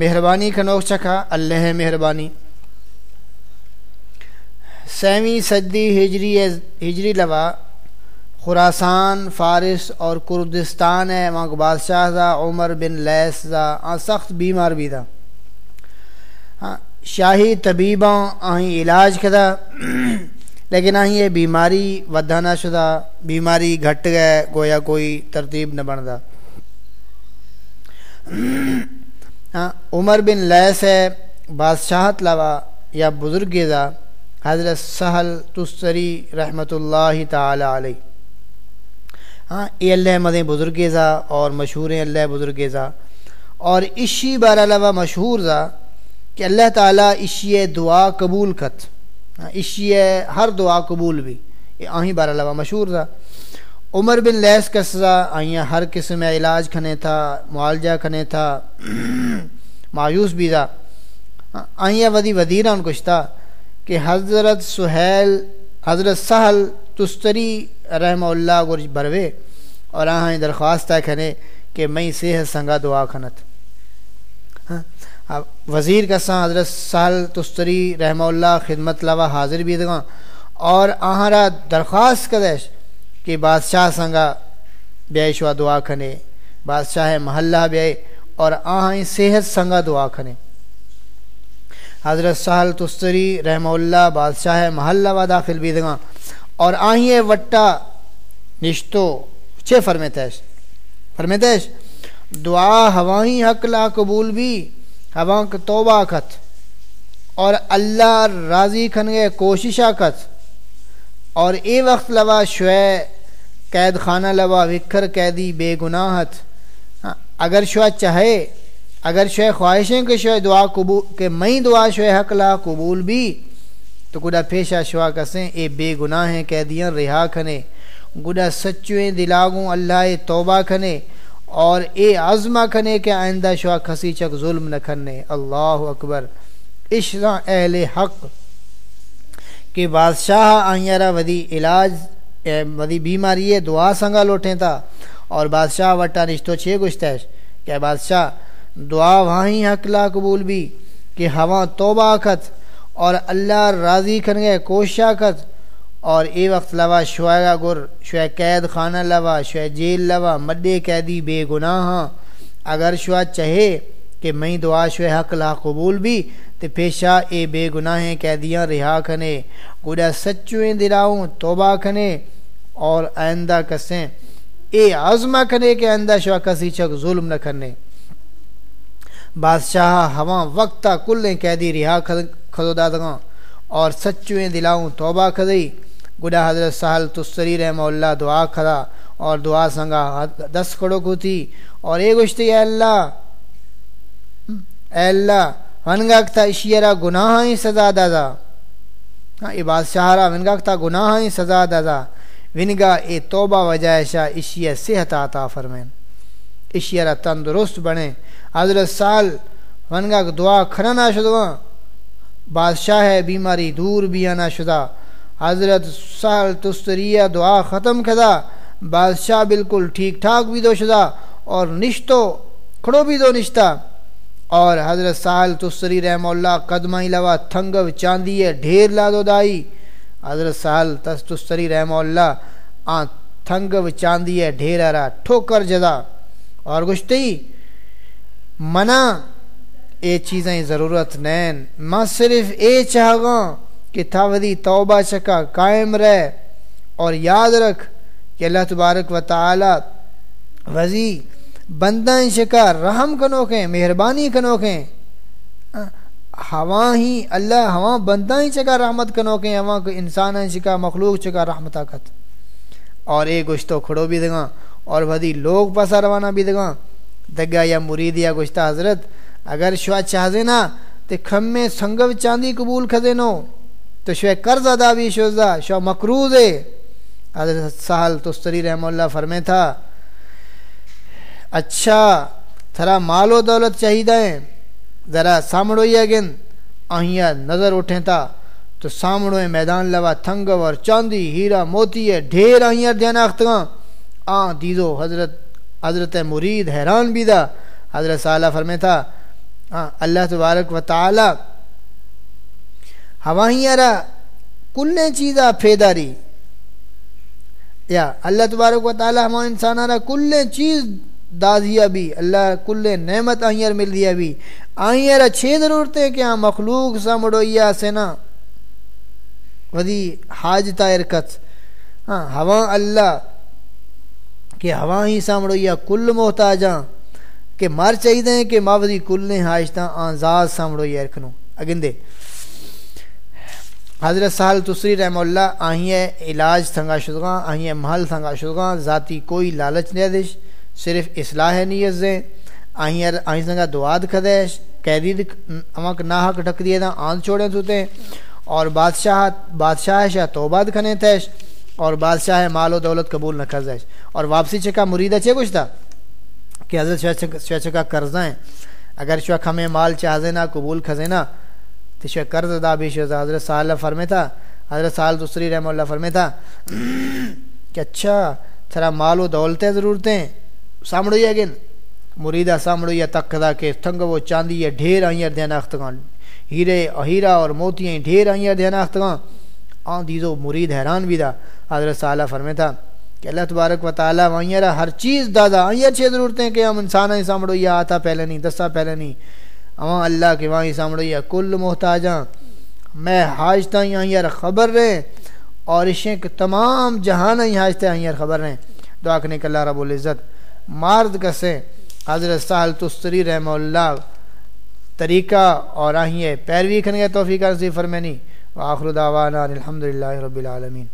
مہربانی کھنوک چکا اللہ مہربانی۔ سیویں صدی ہجری ہجری لوا، خراسان، فارس اور کردستان ہے، وہاں کو بادشاہ تھا عمر بن لیس تھا سخت بیمار بھی تھا۔ ہاں شاہی طبیباں آہیں علاج کدا لیکن آہیں یہ بیماری ودھانا شدہ، بیماری گھٹ گئے، گویا کوئی ترتیب نہ بنتا ہاں، عمر بن لیس ہے، بادشاہت لوا یا بزرگ دا، حضرت سہل تستری رحمۃ اللہ تعالی علیہ۔ ہاں یہ اللہ مدیں بزرگ زا اور مشہور ہیں اللہ بزرگ زا اور اشی بار علاوہ مشہور زا کہ اللہ تعالیٰ اشی دعا قبول کت۔ ہاں اشی ہر دعا قبول بھی۔ یہ آہیں بار علاوہ مشہور تھا عمر بن لیس کا سزا آئیں ہر قسم علاج کھنے تھا، معالجہ کھنے تھا۔ مایوس بھی تھا۔ آئیں ودی ودیران کچھ تھا کہ حضرت سہیل، حضرت سہل تستری رحمہ اللہ گرج بروے اور آہاں درخواست ہے کھنے کہ میں صحت سنگا دعا کھنت ہاں؟ وزیر کا ساں حضرت سال تستری رحمہ اللہ خدمت لوا حاضر بھی دگاں اور آہارا درخواست کدیش کہ بادشاہ سنگا بیائی شوا دعا کھنے بادشاہ محلہ بیائی اور آہاں صحت سنگا دعا کھنے حضرت سال تستری رحمہ اللہ بادشاہ محلہ و داخل بھی دگاں۔ اور آئیں وٹا نشتو چھ فرمیتیش فرمیتیش دعا ہوائیں حق لا قبول بھی ہوا توبہ کت۔ اور اللہ راضی کھن گئے کوششہ کت۔ اور اے وقت لوا شوے قید خانہ لوا وکھر قیدی بے گناہت اگر شوہ چاہے، اگر شوہ خواہشیں کہ شوہ دعا قبول، کہ میں دعا شوہ حق لا قبول بھی، تو گڈا پیشہ شوا کسیں، اے بے گناہیں، قیدیاں، رہا کھنے گڈا سچویں دلاغوں، اللہ توبہ کھنے، اور اے عظمہ کھنے کہ آئندہ شوا کھسی چک ظلم نہ کھنے۔ اللہ اکبر۔ عشرا اہل حق۔ کہ بادشاہ آئیارا ودی علاج ودی بیماری ہے دعا سنگا لوٹیں تھا اور بادشاہ وٹا نشتو چھے گشتیش۔ کہ بادشاہ، دعا وہاں حق لا قبول بھی، کہ ہوا توبہ کھت اور اللہ راضی کھن گئے کوشا کت اور اے وقت لوا شعیہ گر شوہ قید خانہ لوا شوہ جیل لوا مڈے قیدی بے گناہ اگر شعا چاہے کہ میں دعا شوہ حق لا قبول بھی تو پیشہ اے بے گناہیں قیدیاں رہا کھنے۔ گوڑا سچویں دلاؤں توبہ کھنے اور آئندہ کسیں۔ اے عظمہ کھنے کہ آئندہ شعا کسی چک ظلم نہ کھنے بادشاہ ہوا وقت کلیں قیدی رہا کھدو دادگاں اور سچویں دلاؤں توبہ کھدئی گڈا حضرت سہل تسری رحمہ اللہ دعا کھدا اور دعا سنگا دس کھڑو کو تھی اور اے گشتی اے اللہ اے اللہ، ونگاک تھا اشیرا گناہ ہی سزا دادا۔ ہاں یہ بادشاہ را ونگاک تھا گناہ ہی سزا دادا۔ ونگا اے توبہ وجہ شاہ اشیہ صحت آتا فرمین اشیرا تندرست بنے۔ حضرت سال ونگاک دعا کھرنا شدواں بادشاہ ہے بیماری دور بھی آنا شدہ۔ حضرت سال تستریہ دعا ختم کھدا بادشاہ بالکل ٹھیک ٹھاک بھی دو شدہ۔ اور نشتو کھڑو بھی دو نشتہ۔ اور حضرت سال تستری رحم اللہ قدمہ لوا تھنگو چاندی ہے ڈھیر لا دو دائی۔ حضرت سال تستری رحم اللہ، آن تھنگو چاندی ہے، ڈھیر آرہ ٹھوکر جدا۔ اور گشتی منع اے چیزیں ضرورت نین۔ ماں صرف اے چاہگاں کہ ودی توبہ چکا، قائم رہ۔ اور یاد رکھ کہ اللہ تبارک و تعالی وزی بندہ شکا رحم کنوکیں، مہربانی کنوکیں۔ ہوا ہی اللہ ہوا بندہ ہی چکا رحمت کنوکیں ہوا کو انسان شکا مخلوق چکا رحمت کت اور ایک گشتو کھڑو بھی دگاں، اور ودی لوگ پسا روانہ بھی دگاں۔ دگا یا مرید یا گشتہ حضرت، اگر شوا چاہ دینا تو کھم میں سنگو چاندی قبول کھدے نو، تو شوہ قرض ادا بھی شوزا شو مکروز ہے حضرت سہل تستری رحم اللہ فرمے تھا اچھا تھرا مال و دولت چاہیے ذرا سامڑو ہی اگن آہیا نظر اٹھیں تھا تو سامڑو میدان لوا تھنگ اور چاندی، ہیرا، موتی ہے ڈھیر آہیا دھیان اختگاں آن دیدو، حضرت حضرت مرید حیران بھی دا۔ حضرت سالہ فرمے تھا ہاں اللہ تبارک و تعالی ہوائیں را کل چیزا پھیداری یا اللہ تبارک و تعالی ہم انسان را کل چیز دازیا بھی، اللہ کل نعمت آئیر مل دیا بھی۔ آئیر اچھے ضرورتیں کہ ہاں مخلوق سا مڑویا سینا ودی حاجتا ارکت ہاں ہوا اللہ کہ ہوا ہی سامڑویا کل محتاجاں۔ کہ مر چاہیے کہ ماوی کل نے حاجتاں آزاد سامڑویا ارکنو اگندے، حضرت سال تسری رحم اللہ آہیے علاج تھنگا شدگاں آہیے محل تھنگا شدگاں، ذاتی کوئی لالچ نہیں دیش۔ صرف اصلاح نیت زیں آہیے آہیں سنگا دعاد کھدیش قیدی امک ناحق ڈھک دیے دا آن چھوڑے تھوتے اور بادشاہ بادشاہ شاہ توبہ دکھنے تھیش۔ اور بادشاہ مال و دولت قبول نہ کر جائے اور واپسی چکا مریدہ چھے کچھ تھا کہ حضرت شاہ چکا قرضہ ہیں۔ اگر شاہ کھمیں مال چاہزے نہ قبول کھزے نہ تو شاہ قرض دا بھی شاہ حضرت صاحب فرمے تھا۔ حضرت سال دوسری رحم اللہ فرمے تھا کہ اچھا تھرا مال و دولتیں ضرورتیں۔ سامڑو یا گن مریدہ سامڑو یا تک دا کہ تھنگ وہ چاندی یا ڈھیر آئیں دینا اختگان ہیرے، ہیرا اور موتیاں ڈھیر آئیں دینا اختگان آن دیزو مرید حیران بھی دا۔ حضرت صالح فرمے تھا کہ اللہ تبارک و تعالیٰ وہیں ہر چیز دادا آئیں اچھے ضرورتیں کہ ہم انسان ہی سامڑو یا آتا پہلے نہیں دسا پہلے نہیں۔ اواں اللہ کے وہیں سامڑو یا کل محتاجاں۔ میں حاجتہ ہی آئیں خبر رہے اور عشیں تمام جہان ہی حاجتہ آئیں خبر رہے دعا کرنے کہ اللہ رب العزت مارد کسے حضرت سال تستری رحمہ اللہ، طریقہ اور آہیے پیروی کھنگے توفیق عرضی فرمینی۔ وآخر دعوانا الحمدللہ رب العالمین۔